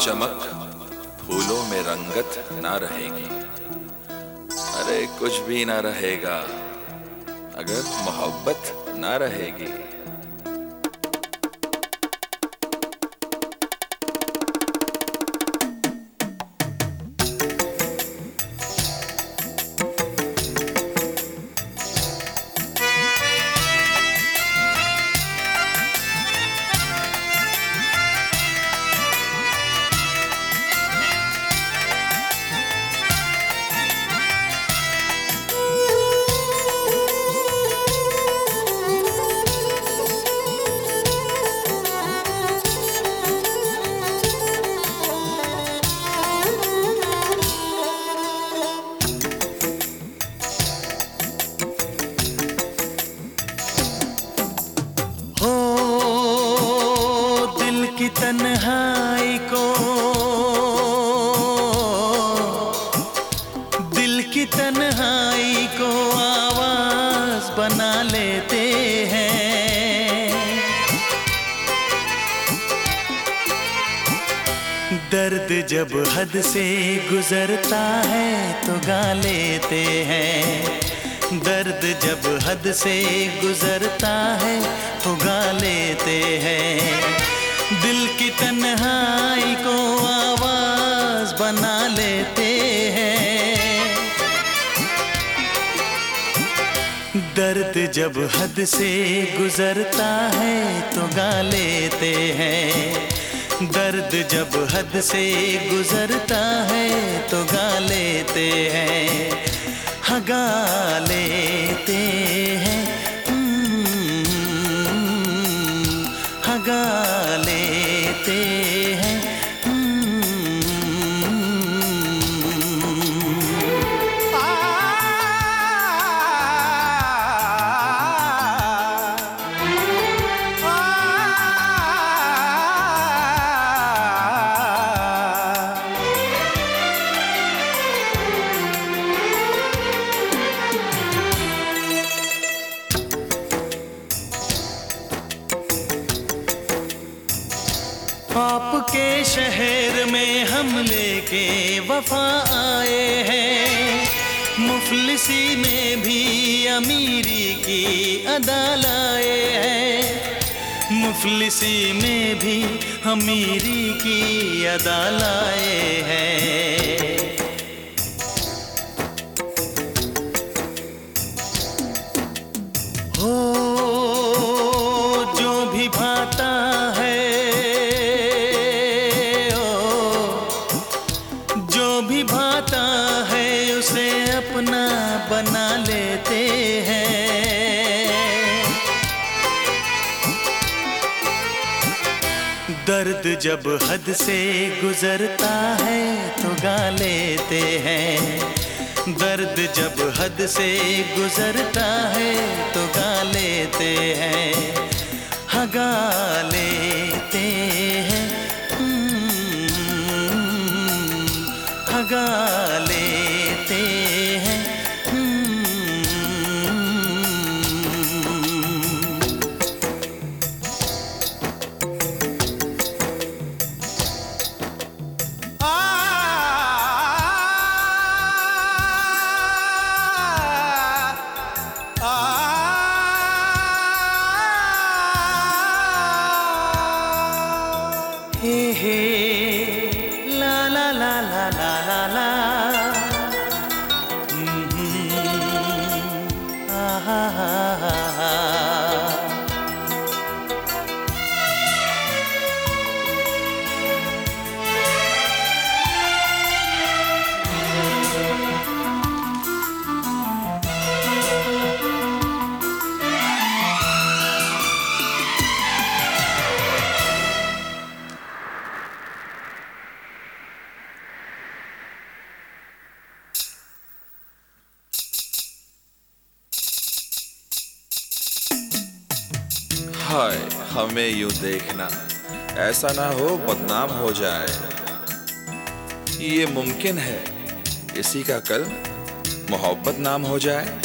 चमक, फूलों में रंगत ना रहेगी। अरे, कुछ भी ना रहेगा, अगर मोहब्बत ना रहेगी। दर्द जब हद से गुजरता है तो गा लेते हैं। दर्द जब हद से गुजरता है तो गा लेते हैं। दिल की तन्हाई को आवाज़ बना लेते हैं। दर्द जब हद से गुजरता है तो गा लेते हैं। दर्द जब हद से गुजरता है तो गा लेते हैं हगा लेते हैं। शहर में हम लेके वफा आए हैं। मुफलिसी में भी अमीरी की अदा लाए हैं। मुफलिसी में भी अमीरी की अदा लाए हैं। हो अपना बना लेते हैं। दर्द जब हद से गुजरता है तो गा लेते हैं। दर्द जब हद से गुजरता है तो गा लेते हैं। हगा लेते हैं। हगा हाँ गा लेते हाय, हमें यू देखना। ऐसा ना हो बदनाम हो जाए। ये मुमकिन है, इसी का कल मोहब्बत नाम हो जाए।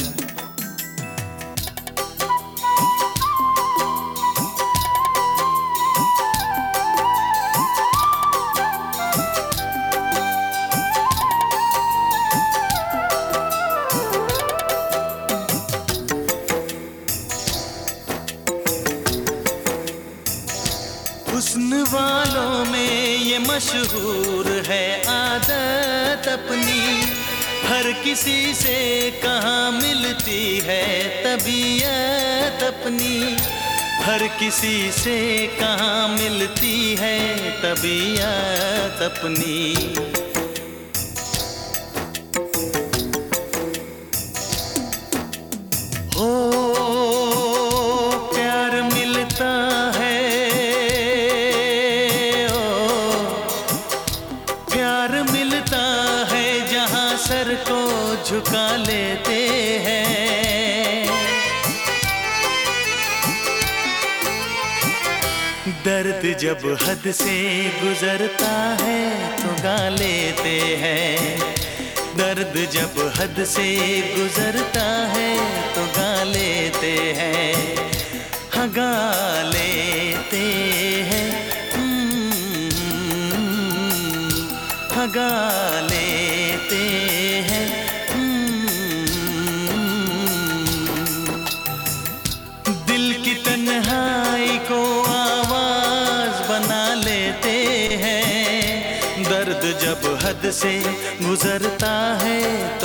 हुस्न वालों में ये मशहूर है आदत अपनी। हर किसी से कहाँ मिलती है तबीयत अपनी। हर किसी से कहाँ मिलती है तबीयत अपनी। दर्द जब हद से गुजरता है तो गा लेते हैं। दर्द जब हद से गुजरता हद से गुजरता है तो